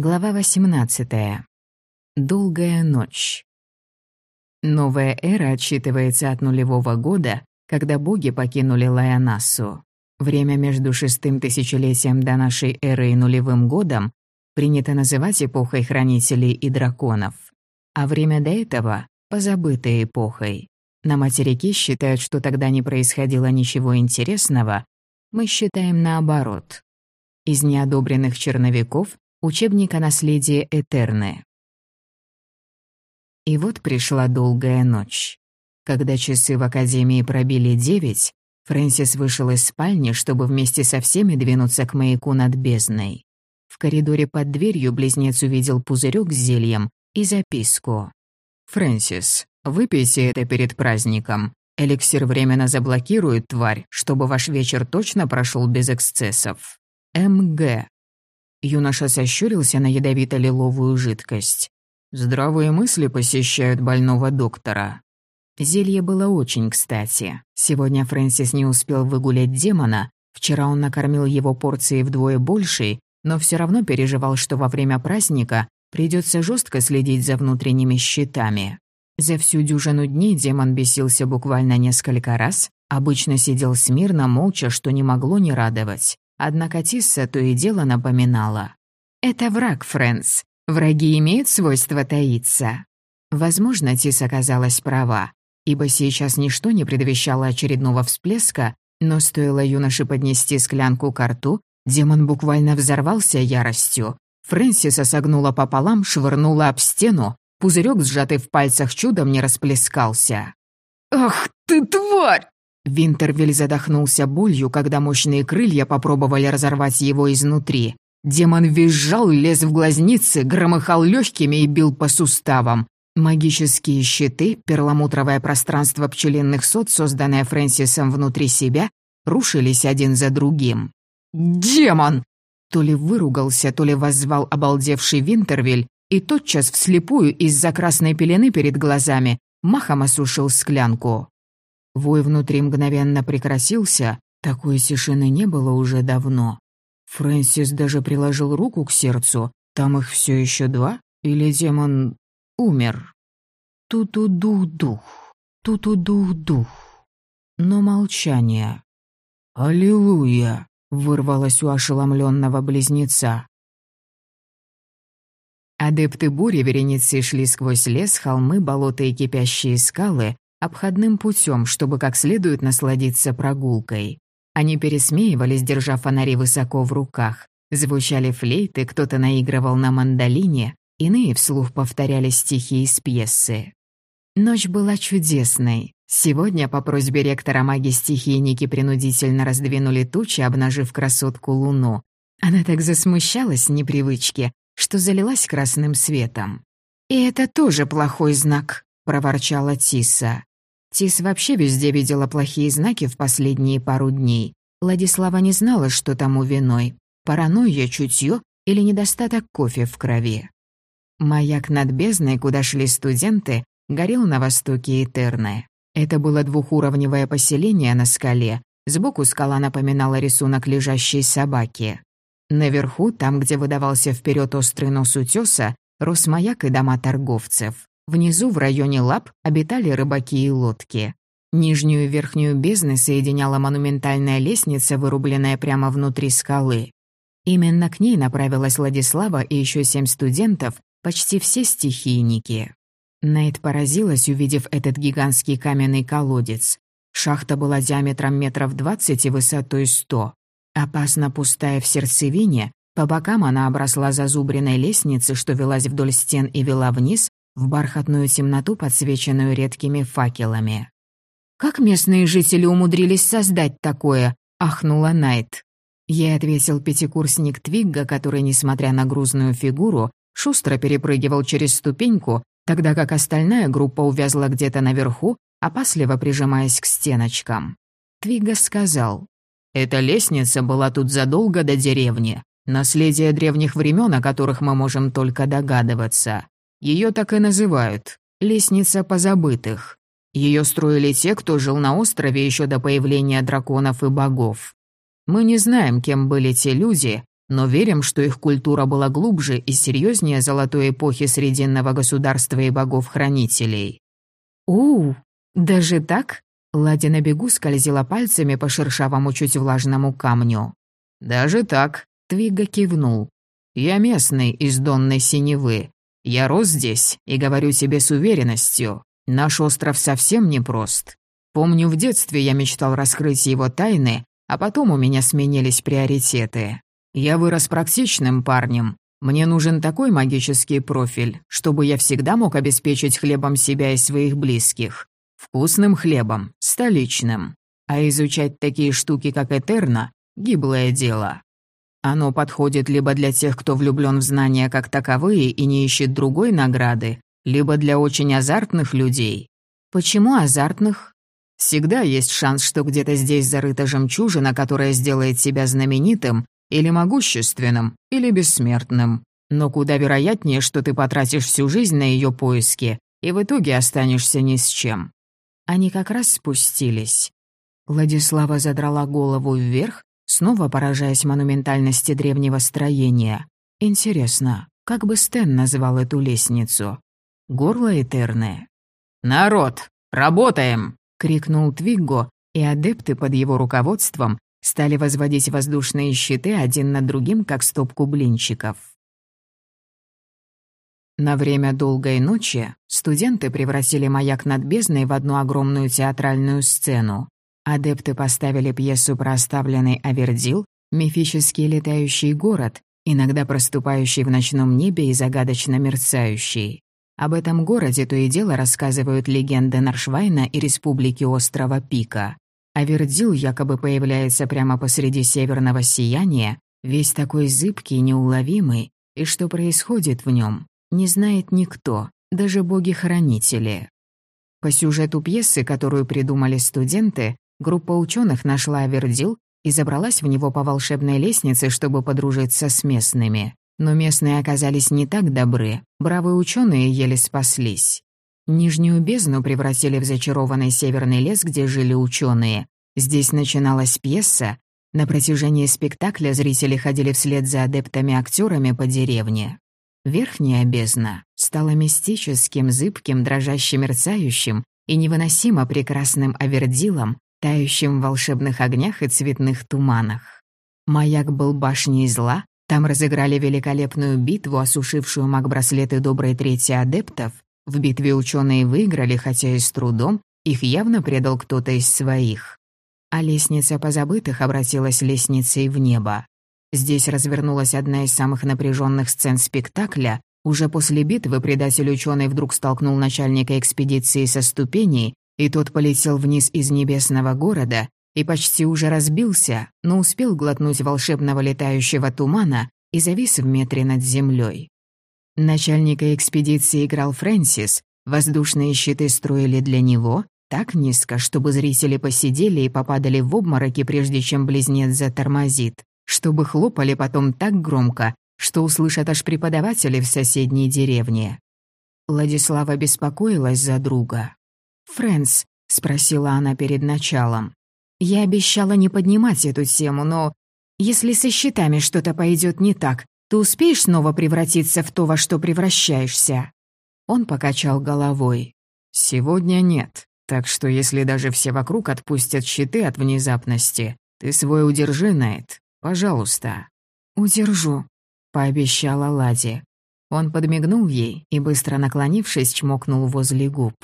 Глава 18. Долгая ночь. Новая эра отсчитывается от нулевого года, когда боги покинули Лайонасу. Время между шестым тысячелетием до нашей эры и нулевым годом принято называть эпохой хранителей и драконов, а время до этого — позабытой эпохой. На материке считают, что тогда не происходило ничего интересного, мы считаем наоборот. Из неодобренных черновиков Учебник о наследии Этерны. И вот пришла долгая ночь. Когда часы в Академии пробили девять, Фрэнсис вышел из спальни, чтобы вместе со всеми двинуться к маяку над бездной. В коридоре под дверью близнец увидел пузырек с зельем и записку. «Фрэнсис, выпейте это перед праздником. Эликсир временно заблокирует тварь, чтобы ваш вечер точно прошел без эксцессов. МГ. Юноша сощурился на ядовито-лиловую жидкость. Здравые мысли посещают больного доктора. Зелье было очень кстати. Сегодня Фрэнсис не успел выгулять демона, вчера он накормил его порцией вдвое большей, но все равно переживал, что во время праздника придется жестко следить за внутренними щитами. За всю дюжину дней демон бесился буквально несколько раз, обычно сидел смирно, молча, что не могло не радовать. Однако Тисса то и дело напоминала. «Это враг, Фрэнс. Враги имеют свойство таиться». Возможно, Тисс оказалась права, ибо сейчас ничто не предвещало очередного всплеска, но стоило юноше поднести склянку к рту, демон буквально взорвался яростью. Фрэнсиса согнула пополам, швырнула об стену, пузырек, сжатый в пальцах чудом, не расплескался. «Ах ты, тварь!» Винтервиль задохнулся болью, когда мощные крылья попробовали разорвать его изнутри. Демон визжал, лез в глазницы, громыхал легкими и бил по суставам. Магические щиты, перламутровое пространство пчелиных сот, созданное Фрэнсисом внутри себя, рушились один за другим. «Демон!» То ли выругался, то ли воззвал обалдевший Винтервиль, и тотчас вслепую из-за красной пелены перед глазами махом осушил склянку. Вой внутри мгновенно прекратился, такой тишины не было уже давно. Фрэнсис даже приложил руку к сердцу, там их все еще два, или демон умер. Ту-ту-дух-дух, ту-ту-дух-дух. Но молчание. «Аллилуйя!» — вырвалось у ошеломленного близнеца. Адепты бури вереницей шли сквозь лес, холмы, болота и кипящие скалы, обходным путем, чтобы как следует насладиться прогулкой. Они пересмеивались, держа фонари высоко в руках. Звучали флейты, кто-то наигрывал на мандолине, иные вслух повторяли стихи из пьесы. Ночь была чудесной. Сегодня по просьбе ректора маги-стихийники принудительно раздвинули тучи, обнажив красотку Луну. Она так засмущалась непривычки, что залилась красным светом. «И это тоже плохой знак», — проворчала Тиса. Тис вообще везде видела плохие знаки в последние пару дней. Владислава не знала, что тому виной. Паранойя, чутье или недостаток кофе в крови. Маяк над бездной, куда шли студенты, горел на востоке Этерны. Это было двухуровневое поселение на скале. Сбоку скала напоминала рисунок лежащей собаки. Наверху, там, где выдавался вперед острый нос утеса, рос маяк и дома торговцев. Внизу, в районе лап, обитали рыбаки и лодки. Нижнюю и верхнюю бездны соединяла монументальная лестница, вырубленная прямо внутри скалы. Именно к ней направилась Владислава и еще семь студентов, почти все стихийники. Найт поразилась, увидев этот гигантский каменный колодец. Шахта была диаметром метров двадцать и высотой сто. Опасно пустая в сердцевине, по бокам она обросла зазубренной лестницей, что велась вдоль стен и вела вниз, в бархатную темноту, подсвеченную редкими факелами. «Как местные жители умудрились создать такое?» — ахнула Найт. Ей ответил пятикурсник Твигга, который, несмотря на грузную фигуру, шустро перепрыгивал через ступеньку, тогда как остальная группа увязла где-то наверху, опасливо прижимаясь к стеночкам. Твигга сказал, «Эта лестница была тут задолго до деревни, наследие древних времен, о которых мы можем только догадываться. Ее так и называют – «Лестница позабытых». Ее строили те, кто жил на острове еще до появления драконов и богов. Мы не знаем, кем были те люди, но верим, что их культура была глубже и серьезнее золотой эпохи Срединного государства и богов-хранителей». «У, даже так?» Ладя на бегу скользила пальцами по шершавому чуть влажному камню. «Даже так», — Твига кивнул. «Я местный из Донной Синевы. Я рос здесь и говорю тебе с уверенностью. Наш остров совсем непрост. Помню, в детстве я мечтал раскрыть его тайны, а потом у меня сменились приоритеты. Я вырос практичным парнем. Мне нужен такой магический профиль, чтобы я всегда мог обеспечить хлебом себя и своих близких. Вкусным хлебом, столичным. А изучать такие штуки, как Этерна, — гиблое дело. Оно подходит либо для тех, кто влюблен в знания как таковые и не ищет другой награды, либо для очень азартных людей. Почему азартных? Всегда есть шанс, что где-то здесь зарыта жемчужина, которая сделает себя знаменитым или могущественным, или бессмертным. Но куда вероятнее, что ты потратишь всю жизнь на ее поиски и в итоге останешься ни с чем. Они как раз спустились. Владислава задрала голову вверх, снова поражаясь монументальности древнего строения. Интересно, как бы Стэн назвал эту лестницу? Горло Этерны. «Народ, работаем!» — крикнул Твигго, и адепты под его руководством стали возводить воздушные щиты один над другим, как стопку блинчиков. На время долгой ночи студенты превратили маяк над бездной в одну огромную театральную сцену. Адепты поставили пьесу про оставленный Авердил, мифический летающий город, иногда проступающий в ночном небе и загадочно мерцающий. Об этом городе то и дело рассказывают легенды Наршвайна и Республики острова Пика. Авердил якобы появляется прямо посреди северного сияния, весь такой зыбкий неуловимый, и что происходит в нем, не знает никто, даже боги-хранители. По сюжету пьесы, которую придумали студенты, группа ученых нашла Авердил и забралась в него по волшебной лестнице, чтобы подружиться с местными. Но местные оказались не так добры, бравые ученые еле спаслись. Нижнюю бездну превратили в зачарованный северный лес, где жили ученые. Здесь начиналась пьеса. На протяжении спектакля зрители ходили вслед за адептами-актерами по деревне. Верхняя бездна стала мистическим, зыбким, дрожащим, мерцающим и невыносимо прекрасным авердилом, тающим в волшебных огнях и цветных туманах. Маяк был башней зла, там разыграли великолепную битву, осушившую маг-браслеты доброй трети адептов. В битве ученые выиграли, хотя и с трудом, их явно предал кто-то из своих. А лестница позабытых обратилась лестницей в небо. Здесь развернулась одна из самых напряженных сцен спектакля. Уже после битвы предатель-ученый вдруг столкнул начальника экспедиции со ступеней, и тот полетел вниз из небесного города и почти уже разбился, но успел глотнуть волшебного летающего тумана и завис в метре над землей. Начальника экспедиции играл Фрэнсис, воздушные щиты строили для него, так низко, чтобы зрители посидели и попадали в обмороки, прежде чем близнец затормозит чтобы хлопали потом так громко, что услышат аж преподаватели в соседней деревне. Владислава беспокоилась за друга. «Фрэнс», — спросила она перед началом, — «я обещала не поднимать эту тему, но если со счетами что-то пойдет не так, ты успеешь снова превратиться в то, во что превращаешься?» Он покачал головой. «Сегодня нет, так что если даже все вокруг отпустят щиты от внезапности, ты свой удержи, Найт. Пожалуйста». «Удержу», — пообещала Лади. Он подмигнул ей и, быстро наклонившись, чмокнул возле губ.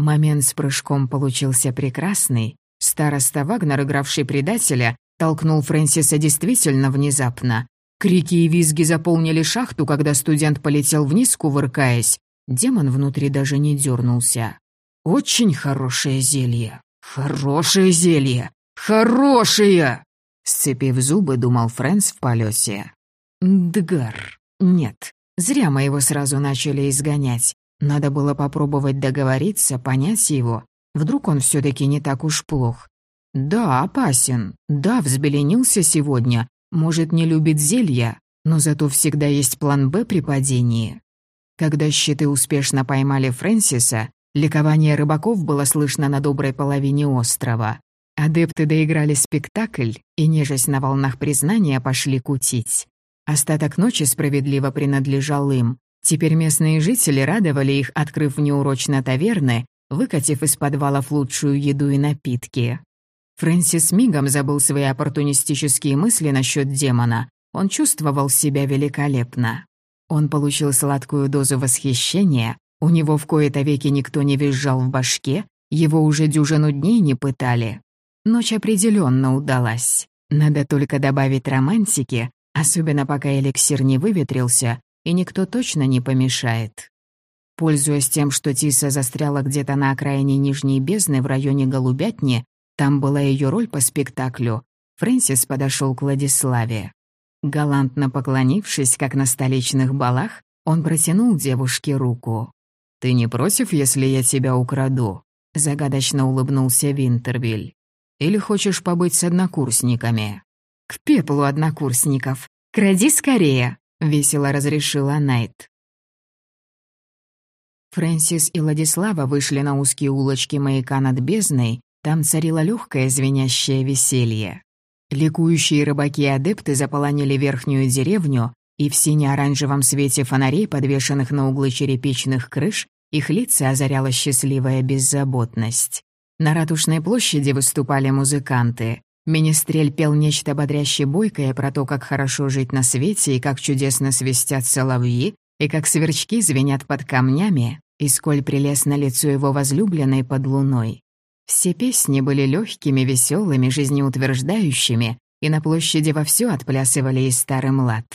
Момент с прыжком получился прекрасный. Староста Вагнер, игравший предателя, толкнул Фрэнсиса действительно внезапно. Крики и визги заполнили шахту, когда студент полетел вниз, кувыркаясь. Демон внутри даже не дернулся. «Очень хорошее зелье! Хорошее зелье! «Хорошие!» — сцепив зубы, думал Фрэнс в полете. «Дгар. Нет, зря мы его сразу начали изгонять. Надо было попробовать договориться, понять его. Вдруг он все таки не так уж плох. Да, опасен. Да, взбеленился сегодня. Может, не любит зелья, но зато всегда есть план «Б» при падении. Когда щиты успешно поймали Фрэнсиса, ликование рыбаков было слышно на доброй половине острова. Адепты доиграли спектакль и, нежесть на волнах признания, пошли кутить. Остаток ночи справедливо принадлежал им. Теперь местные жители радовали их, открыв неурочно таверны, выкатив из подвалов лучшую еду и напитки. Фрэнсис мигом забыл свои оппортунистические мысли насчет демона. Он чувствовал себя великолепно. Он получил сладкую дозу восхищения, у него в кои-то веки никто не визжал в башке, его уже дюжину дней не пытали. Ночь определенно удалась. Надо только добавить романтики, особенно пока эликсир не выветрился, и никто точно не помешает. Пользуясь тем, что Тиса застряла где-то на окраине Нижней бездны в районе Голубятни, там была ее роль по спектаклю, Фрэнсис подошел к Владиславе. Галантно поклонившись, как на столичных балах, он протянул девушке руку. «Ты не против, если я тебя украду?» — загадочно улыбнулся Винтервиль. «Или хочешь побыть с однокурсниками?» «К пеплу однокурсников! Кради скорее!» — весело разрешила Найт. Фрэнсис и Владислава вышли на узкие улочки маяка над бездной, там царило легкое звенящее веселье. Ликующие рыбаки-адепты заполонили верхнюю деревню, и в сине-оранжевом свете фонарей, подвешенных на углы черепичных крыш, их лица озаряла счастливая беззаботность. На Ратушной площади выступали музыканты. Министрель пел нечто бодряще бойкое про то, как хорошо жить на свете и как чудесно свистят соловьи, и как сверчки звенят под камнями, и сколь прелестно лицо его возлюбленной под луной. Все песни были легкими, веселыми, жизнеутверждающими, и на площади вовсю отплясывали и старый млад.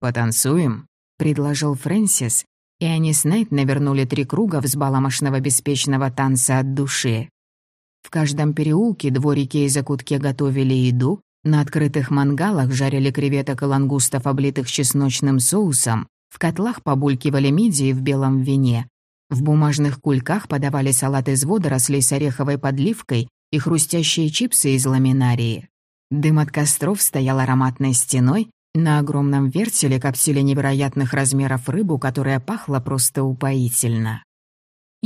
«Потанцуем?» — предложил Фрэнсис, и они с Найт навернули три круга взбаламошного беспечного танца от души. В каждом переулке, дворике и закутке готовили еду, на открытых мангалах жарили креветок и лангустов, облитых чесночным соусом, в котлах побулькивали мидии в белом вине, в бумажных кульках подавали салат из водорослей с ореховой подливкой и хрустящие чипсы из ламинарии. Дым от костров стоял ароматной стеной, на огромном вертеле коптили невероятных размеров рыбу, которая пахла просто упоительно.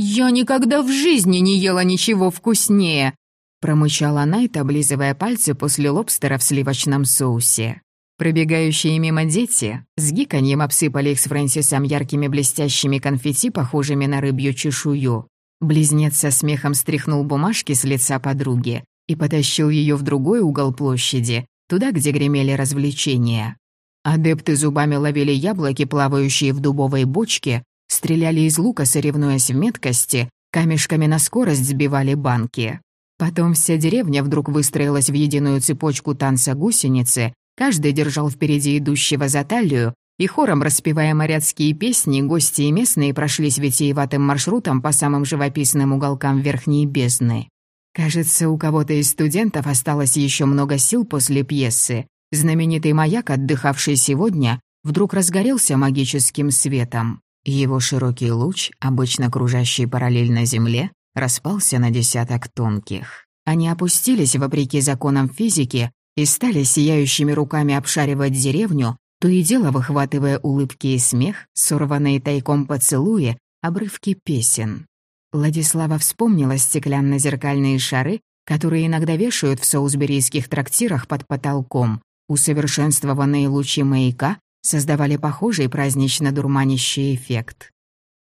«Я никогда в жизни не ела ничего вкуснее!» промычала Найт, облизывая пальцы после лобстера в сливочном соусе. Пробегающие мимо дети с гиканьем обсыпали их с Фрэнсисом яркими блестящими конфетти, похожими на рыбью чешую. Близнец со смехом стряхнул бумажки с лица подруги и потащил ее в другой угол площади, туда, где гремели развлечения. Адепты зубами ловили яблоки, плавающие в дубовой бочке, стреляли из лука, соревнуясь в меткости, камешками на скорость сбивали банки. Потом вся деревня вдруг выстроилась в единую цепочку танца гусеницы, Каждый держал впереди идущего за талию, и хором распевая моряцкие песни, гости и местные прошлись витиеватым маршрутом по самым живописным уголкам верхней бездны. Кажется, у кого-то из студентов осталось еще много сил после пьесы. Знаменитый маяк, отдыхавший сегодня, вдруг разгорелся магическим светом. Его широкий луч, обычно кружащий параллельно Земле, распался на десяток тонких. Они опустились, вопреки законам физики, и стали сияющими руками обшаривать деревню, то и дело выхватывая улыбки и смех, сорванные тайком поцелуи, обрывки песен. Владислава вспомнила стеклянно-зеркальные шары, которые иногда вешают в соусберийских трактирах под потолком. Усовершенствованные лучи маяка создавали похожий празднично-дурманящий эффект.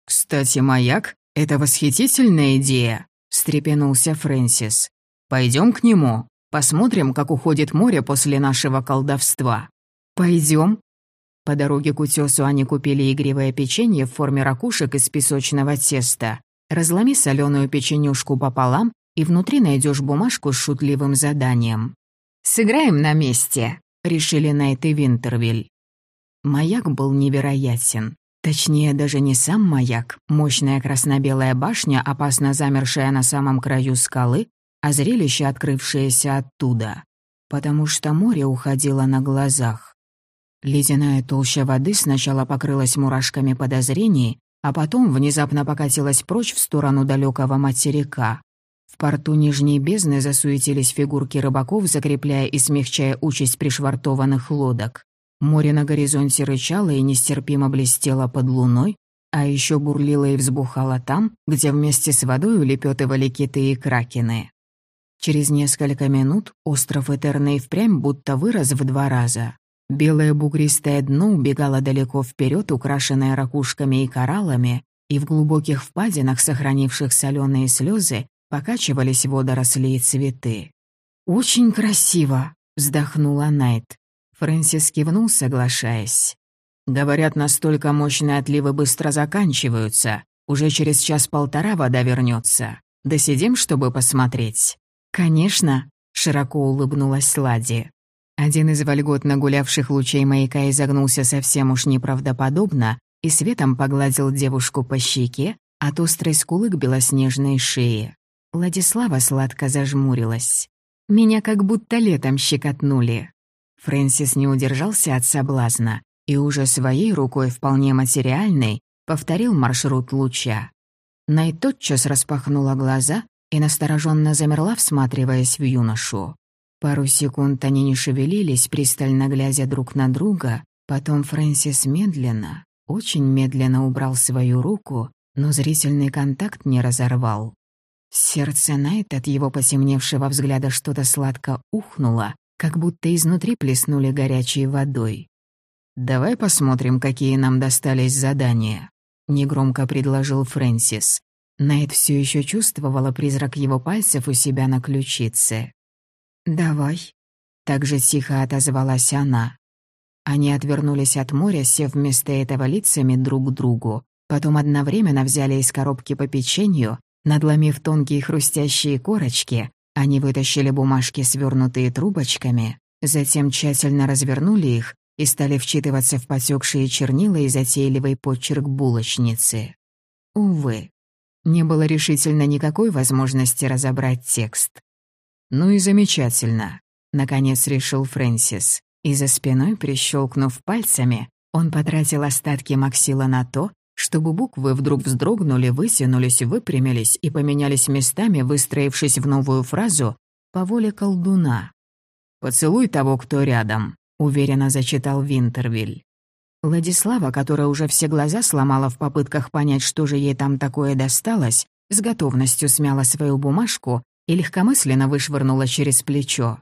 «Кстати, маяк — это восхитительная идея», — встрепенулся Фрэнсис. «Пойдем к нему». Посмотрим, как уходит море после нашего колдовства. Пойдем. По дороге к утесу они купили игривое печенье в форме ракушек из песочного теста. Разломи соленую печенюшку пополам, и внутри найдешь бумажку с шутливым заданием. «Сыграем на месте», — решили Найт и Винтервиль. Маяк был невероятен. Точнее, даже не сам маяк, мощная красно-белая башня, опасно замершая на самом краю скалы, а зрелище, открывшееся оттуда, потому что море уходило на глазах. Ледяная толща воды сначала покрылась мурашками подозрений, а потом внезапно покатилась прочь в сторону далекого материка. В порту Нижней бездны засуетились фигурки рыбаков, закрепляя и смягчая участь пришвартованных лодок. Море на горизонте рычало и нестерпимо блестело под луной, а еще бурлило и взбухало там, где вместе с водой улепетывали киты и кракены. Через несколько минут остров Этерна и впрямь будто вырос в два раза. Белое бугристое дно убегало далеко вперед, украшенное ракушками и кораллами, и в глубоких впадинах, сохранивших соленые слезы, покачивались водоросли и цветы. «Очень красиво!» — вздохнула Найт. Фрэнсис кивнул, соглашаясь. «Говорят, настолько мощные отливы быстро заканчиваются. Уже через час-полтора вода вернется. Досидим, чтобы посмотреть?» «Конечно», — широко улыбнулась Лади. Один из вольготно гулявших лучей маяка изогнулся совсем уж неправдоподобно и светом погладил девушку по щеке от острой скулы к белоснежной шее. Владислава сладко зажмурилась. «Меня как будто летом щекотнули». Фрэнсис не удержался от соблазна и уже своей рукой, вполне материальной, повторил маршрут луча. Най тотчас распахнула глаза и настороженно замерла, всматриваясь в юношу. Пару секунд они не шевелились, пристально глядя друг на друга, потом Фрэнсис медленно, очень медленно убрал свою руку, но зрительный контакт не разорвал. Сердце Найт от его посемневшего взгляда что-то сладко ухнуло, как будто изнутри плеснули горячей водой. «Давай посмотрим, какие нам достались задания», — негромко предложил Фрэнсис. Найт все еще чувствовала призрак его пальцев у себя на ключице. «Давай», — так же тихо отозвалась она. Они отвернулись от моря, сев вместо этого лицами друг к другу. Потом одновременно взяли из коробки по печенью, надломив тонкие хрустящие корочки, они вытащили бумажки, свернутые трубочками, затем тщательно развернули их и стали вчитываться в потекшие чернила и затейливый почерк булочницы. Увы, не было решительно никакой возможности разобрать текст. «Ну и замечательно», — наконец решил Фрэнсис. И за спиной, прищелкнув пальцами, он потратил остатки Максила на то, чтобы буквы вдруг вздрогнули, вытянулись, выпрямились и поменялись местами, выстроившись в новую фразу «по воле колдуна». «Поцелуй того, кто рядом», — уверенно зачитал Винтервиль. Владислава, которая уже все глаза сломала в попытках понять, что же ей там такое досталось, с готовностью смяла свою бумажку и легкомысленно вышвырнула через плечо.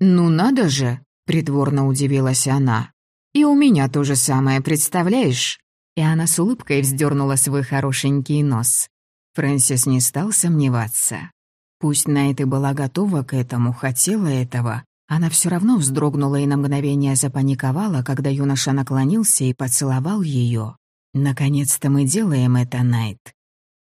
«Ну надо же!» — притворно удивилась она. «И у меня то же самое, представляешь?» И она с улыбкой вздернула свой хорошенький нос. Фрэнсис не стал сомневаться. Пусть Найт и была готова к этому, хотела этого, она все равно вздрогнула и на мгновение запаниковала, когда юноша наклонился и поцеловал ее. «Наконец-то мы делаем это, Найт».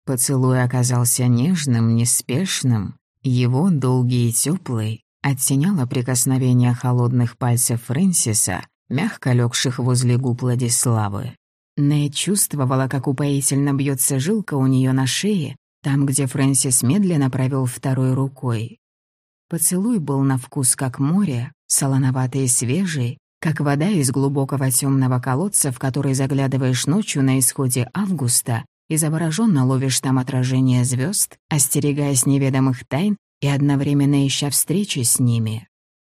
Поцелуй оказался нежным, неспешным. Его, долгий и теплый, оттеняло прикосновение холодных пальцев Фрэнсиса, мягко легших возле губ Владиславы. Нэй чувствовала, как упоительно бьется жилка у нее на шее, там, где Фрэнсис медленно провел второй рукой. Поцелуй был на вкус как море, солоноватый и свежий, как вода из глубокого темного колодца, в который заглядываешь ночью на исходе августа и ловишь там отражение звезд, остерегаясь неведомых тайн и одновременно ища встречи с ними.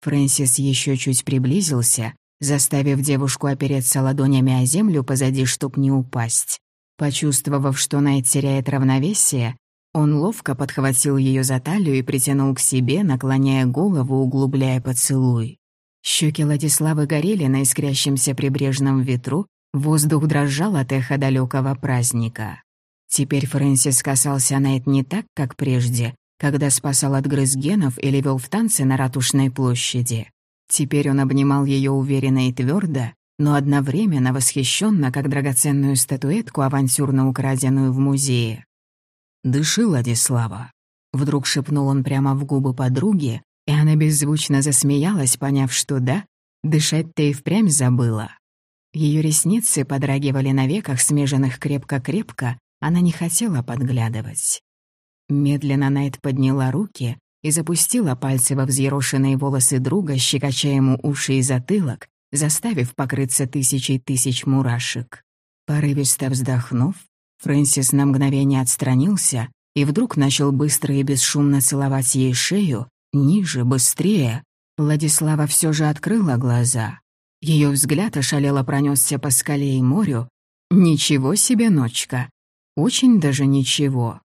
Фрэнсис еще чуть приблизился, заставив девушку опереться ладонями о землю позади, чтоб не упасть. Почувствовав, что Найт теряет равновесие, он ловко подхватил ее за талию и притянул к себе, наклоняя голову, углубляя поцелуй. Щеки Владиславы горели на искрящемся прибрежном ветру, воздух дрожал от эха далекого праздника. Теперь Фрэнсис касался Найт не так, как прежде, когда спасал от грыз генов или вел в танцы на ратушной площади. Теперь он обнимал ее уверенно и твердо, но одновременно восхищенно, как драгоценную статуэтку, авантюрно украденную в музее. «Дыши, Владислава!» Вдруг шепнул он прямо в губы подруги, и она беззвучно засмеялась, поняв, что да, дышать-то и впрямь забыла. Ее ресницы подрагивали на веках, смеженных крепко-крепко, она не хотела подглядывать. Медленно Найт подняла руки и запустила пальцы во взъерошенные волосы друга, щекоча ему уши и затылок, заставив покрыться тысячей тысяч мурашек. Порывисто вздохнув, Фрэнсис на мгновение отстранился и вдруг начал быстро и бесшумно целовать ей шею, ниже, быстрее. Владислава все же открыла глаза. Ее взгляд ошалело пронесся по скале и морю. «Ничего себе, ночка! Очень даже ничего!»